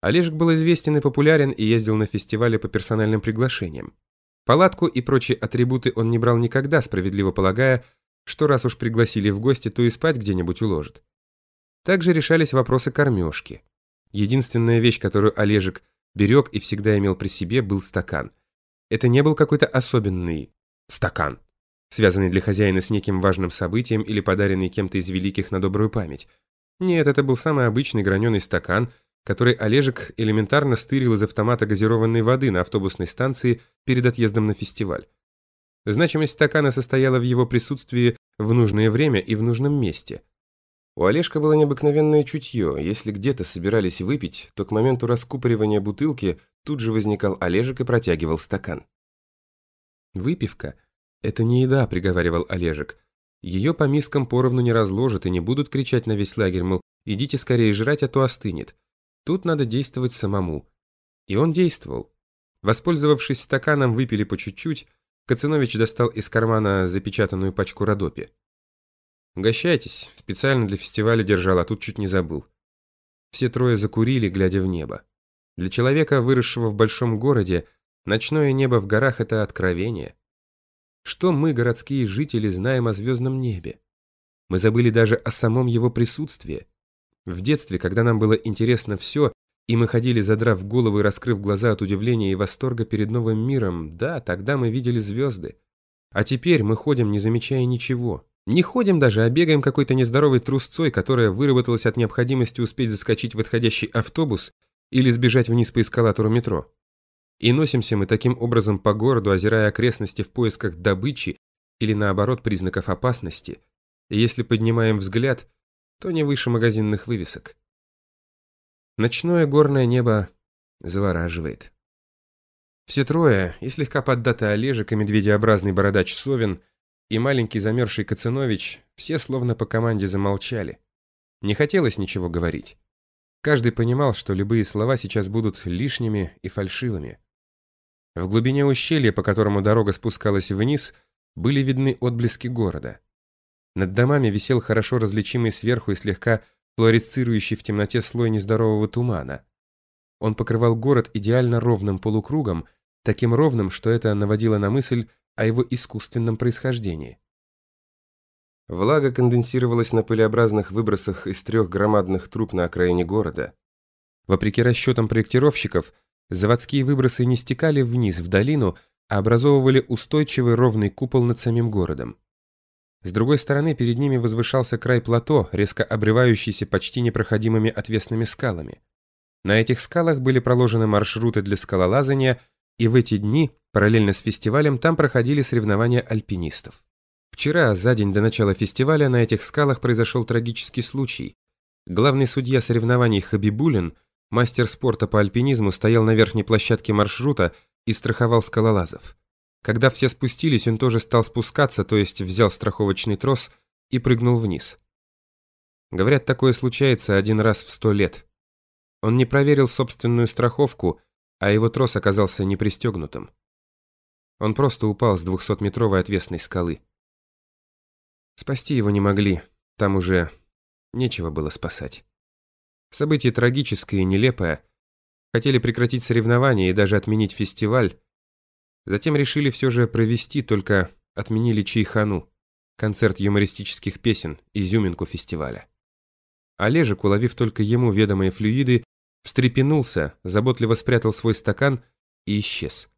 Олежек был известен и популярен и ездил на фестивале по персональным приглашениям. Палатку и прочие атрибуты он не брал никогда, справедливо полагая, что раз уж пригласили в гости, то и спать где-нибудь уложит. Также решались вопросы кормежки. Единственная вещь, которую Олежек берег и всегда имел при себе, был стакан. Это не был какой-то особенный стакан, связанный для хозяина с неким важным событием или подаренный кем-то из великих на добрую память. Нет, это был самый обычный граненый стакан, который Олежек элементарно стырил из автомата газированной воды на автобусной станции перед отъездом на фестиваль. Значимость стакана состояла в его присутствии в нужное время и в нужном месте. У Олежка было необыкновенное чутье. Если где-то собирались выпить, то к моменту раскупоривания бутылки тут же возникал Олежек и протягивал стакан. «Выпивка — это не еда», — приговаривал Олежек. «Ее по мискам поровну не разложат и не будут кричать на весь лагерь, мол, идите скорее жрать, а то остынет. Тут надо действовать самому». И он действовал. Воспользовавшись стаканом, выпили по чуть-чуть, Кацинович достал из кармана запечатанную пачку Родопи. «Угощайтесь, специально для фестиваля держал, а тут чуть не забыл». Все трое закурили, глядя в небо. Для человека, выросшего в большом городе, ночное небо в горах — это откровение. Что мы, городские жители, знаем о звездном небе? Мы забыли даже о самом его присутствии. В детстве, когда нам было интересно все, и мы ходили, задрав голову и раскрыв глаза от удивления и восторга перед новым миром. Да, тогда мы видели звезды. А теперь мы ходим, не замечая ничего. Не ходим даже, а бегаем какой-то нездоровой трусцой, которая выработалась от необходимости успеть заскочить в отходящий автобус или сбежать вниз по эскалатору метро. И носимся мы таким образом по городу, озирая окрестности в поисках добычи или наоборот признаков опасности. И если поднимаем взгляд, то не выше магазинных вывесок. Ночное горное небо завораживает. Все трое, и слегка поддатый Олежек, и медведеобразный бородач Совин, и маленький замерзший Кацинович, все словно по команде замолчали. Не хотелось ничего говорить. Каждый понимал, что любые слова сейчас будут лишними и фальшивыми. В глубине ущелья, по которому дорога спускалась вниз, были видны отблески города. Над домами висел хорошо различимый сверху и слегка флуоресцирующий в темноте слой нездорового тумана. Он покрывал город идеально ровным полукругом, таким ровным, что это наводило на мысль о его искусственном происхождении. Влага конденсировалась на пылеобразных выбросах из трех громадных труб на окраине города. Вопреки расчетам проектировщиков, заводские выбросы не стекали вниз в долину, а образовывали устойчивый ровный купол над самим городом. С другой стороны, перед ними возвышался край плато, резко обрывающийся почти непроходимыми отвесными скалами. На этих скалах были проложены маршруты для скалолазания, и в эти дни, параллельно с фестивалем, там проходили соревнования альпинистов. Вчера, за день до начала фестиваля, на этих скалах произошел трагический случай. Главный судья соревнований Хабибулин, мастер спорта по альпинизму, стоял на верхней площадке маршрута и страховал скалолазов. Когда все спустились, он тоже стал спускаться, то есть взял страховочный трос и прыгнул вниз. Говорят, такое случается один раз в сто лет. Он не проверил собственную страховку, а его трос оказался не пристегнутым. Он просто упал с двухсотметровой отвесной скалы. Спасти его не могли, там уже нечего было спасать. Событие трагическое и нелепое. Хотели прекратить соревнования и даже отменить фестиваль, Затем решили все же провести, только отменили Чайхану, концерт юмористических песен, изюминку фестиваля. Олежек, уловив только ему ведомые флюиды, встрепенулся, заботливо спрятал свой стакан и исчез.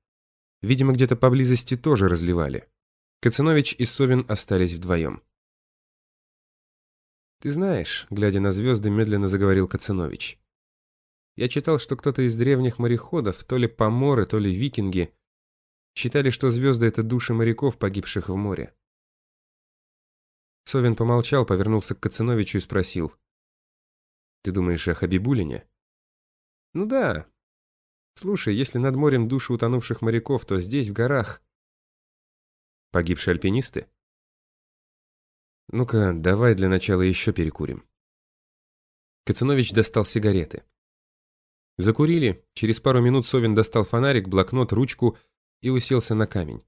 Видимо, где-то поблизости тоже разливали. Кацинович и Совин остались вдвоем. «Ты знаешь», — глядя на звезды, медленно заговорил Кацинович. «Я читал, что кто-то из древних мореходов, то ли поморы, то ли викинги, Считали, что звезды — это души моряков, погибших в море. Совин помолчал, повернулся к Кациновичу и спросил. «Ты думаешь о Хабибулине?» «Ну да. Слушай, если над морем души утонувших моряков, то здесь, в горах...» «Погибшие альпинисты?» «Ну-ка, давай для начала еще перекурим». Кацинович достал сигареты. Закурили. Через пару минут Совин достал фонарик, блокнот, ручку и уселся на камень.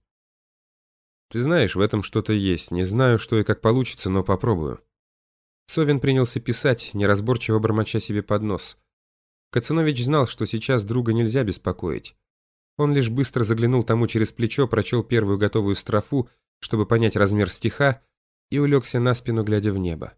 «Ты знаешь, в этом что-то есть. Не знаю, что и как получится, но попробую». Совин принялся писать, неразборчиво бормоча себе под нос. Кацанович знал, что сейчас друга нельзя беспокоить. Он лишь быстро заглянул тому через плечо, прочел первую готовую строфу, чтобы понять размер стиха, и улегся на спину, глядя в небо.